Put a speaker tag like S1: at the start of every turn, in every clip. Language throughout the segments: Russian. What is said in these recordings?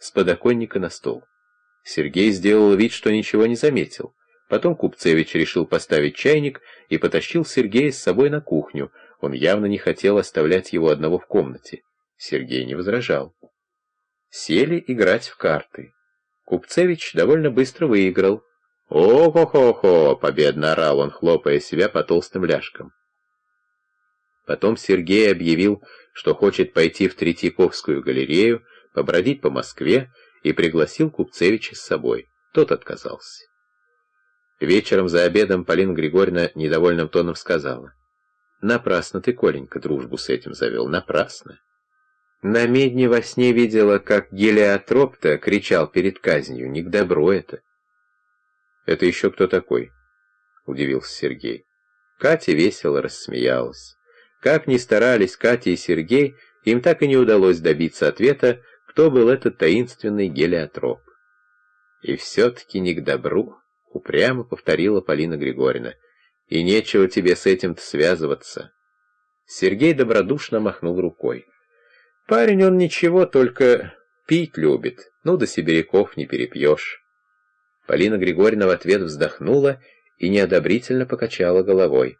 S1: с подоконника на стол. Сергей сделал вид, что ничего не заметил. Потом Купцевич решил поставить чайник и потащил Сергея с собой на кухню. Он явно не хотел оставлять его одного в комнате. Сергей не возражал. Сели играть в карты. Купцевич довольно быстро выиграл. «О-хо-хо-хо!» — победно орал он, хлопая себя по толстым ляжкам. Потом Сергей объявил, что хочет пойти в Третьяковскую галерею, побродить по Москве, и пригласил Купцевича с собой. Тот отказался. Вечером за обедом Полина Григорьевна недовольным тоном сказала. «Напрасно ты, Коленька, дружбу с этим завел, напрасно». На медне во сне видела, как Гелиотроп-то кричал перед казнью. Не к добру это. «Это еще кто такой?» — удивился Сергей. Катя весело рассмеялась. Как ни старались Катя и Сергей, им так и не удалось добиться ответа, кто был этот таинственный гелиотроп. «И все-таки не к добру», — упрямо повторила Полина Григорьевна. «И нечего тебе с этим-то связываться». Сергей добродушно махнул рукой. «Парень он ничего, только пить любит. Ну, до сибиряков не перепьешь». Полина Григорьевна в ответ вздохнула и неодобрительно покачала головой.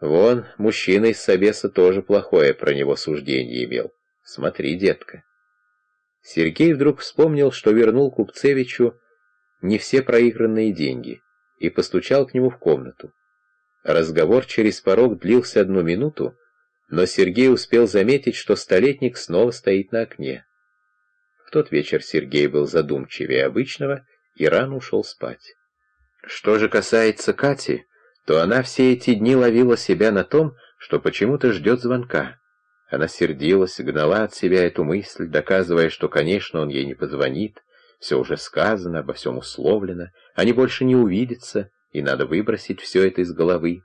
S1: Вон, мужчина из Собеса тоже плохое про него суждение имел. Смотри, детка. Сергей вдруг вспомнил, что вернул Купцевичу не все проигранные деньги, и постучал к нему в комнату. Разговор через порог длился одну минуту, но Сергей успел заметить, что столетник снова стоит на окне. В тот вечер Сергей был задумчивее обычного и рано ушел спать. Что же касается Кати, то она все эти дни ловила себя на том, что почему-то ждет звонка. Она сердилась, гнала от себя эту мысль, доказывая, что, конечно, он ей не позвонит, все уже сказано, обо всем условлено, они больше не увидятся, и надо выбросить все это из головы.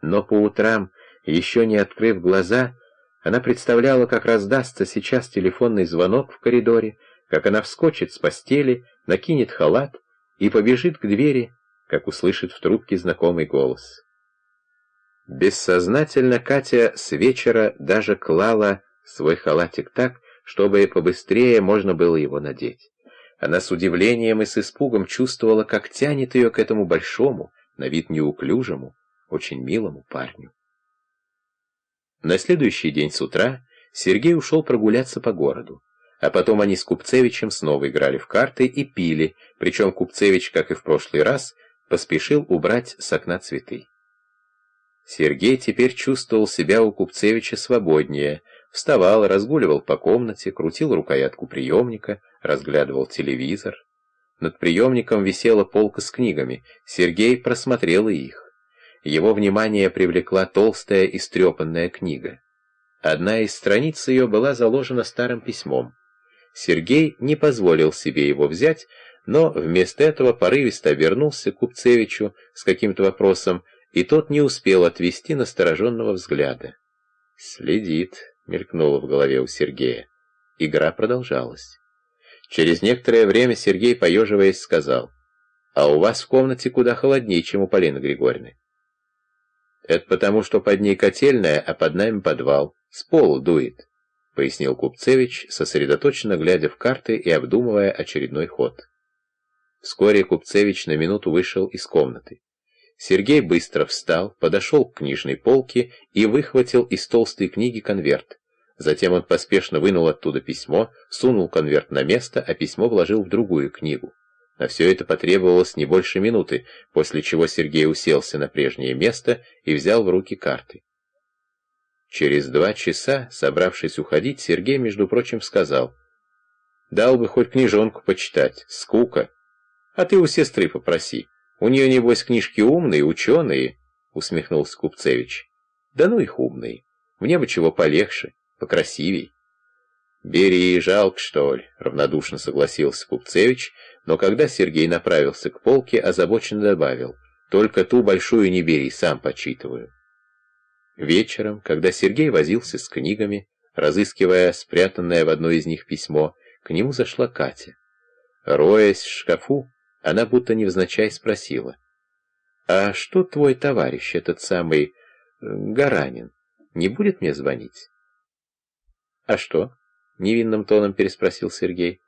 S1: Но по утрам, еще не открыв глаза, она представляла, как раздастся сейчас телефонный звонок в коридоре, как она вскочит с постели, накинет халат и побежит к двери, как услышит в трубке знакомый голос. Бессознательно Катя с вечера даже клала свой халатик так, чтобы побыстрее можно было его надеть. Она с удивлением и с испугом чувствовала, как тянет ее к этому большому, на вид неуклюжему, очень милому парню. На следующий день с утра Сергей ушел прогуляться по городу, а потом они с Купцевичем снова играли в карты и пили, причем Купцевич, как и в прошлый раз, поспешил убрать с окна цветы. Сергей теперь чувствовал себя у Купцевича свободнее, вставал, разгуливал по комнате, крутил рукоятку приемника, разглядывал телевизор. Над приемником висела полка с книгами, Сергей просмотрел их. Его внимание привлекла толстая истрепанная книга. Одна из страниц ее была заложена старым письмом. Сергей не позволил себе его взять, но вместо этого порывисто вернулся к Купцевичу с каким-то вопросом, и тот не успел отвести настороженного взгляда. «Следит», — мелькнуло в голове у Сергея. Игра продолжалась. Через некоторое время Сергей, поеживаясь, сказал, «А у вас в комнате куда холоднее, чем у Полины Григорьевны». «Это потому, что под ней котельная, а под нами подвал. С пола дует», — пояснил Купцевич, сосредоточенно глядя в карты и обдумывая очередной ход. Вскоре Купцевич на минуту вышел из комнаты. Сергей быстро встал, подошел к книжной полке и выхватил из толстой книги конверт. Затем он поспешно вынул оттуда письмо, сунул конверт на место, а письмо вложил в другую книгу. На все это потребовалось не больше минуты, после чего Сергей уселся на прежнее место и взял в руки карты. Через два часа, собравшись уходить, Сергей, между прочим, сказал, «Дал бы хоть книжонку почитать, скука». А ты у сестры попроси. У нее, небось, книжки умные, ученые, — усмехнулся Купцевич. Да ну их умные. Мне бы чего полегче, покрасивей. «Бери, жалко, что ли?» — равнодушно согласился Купцевич, но когда Сергей направился к полке, озабоченно добавил. «Только ту большую не бери, сам почитываю». Вечером, когда Сергей возился с книгами, разыскивая спрятанное в одной из них письмо, к нему зашла Катя. Роясь в шкафу, она будто невзначай спросила. «А что твой товарищ, этот самый э, Гаранин, не будет мне звонить?» «А что?» — невинным тоном переспросил Сергей.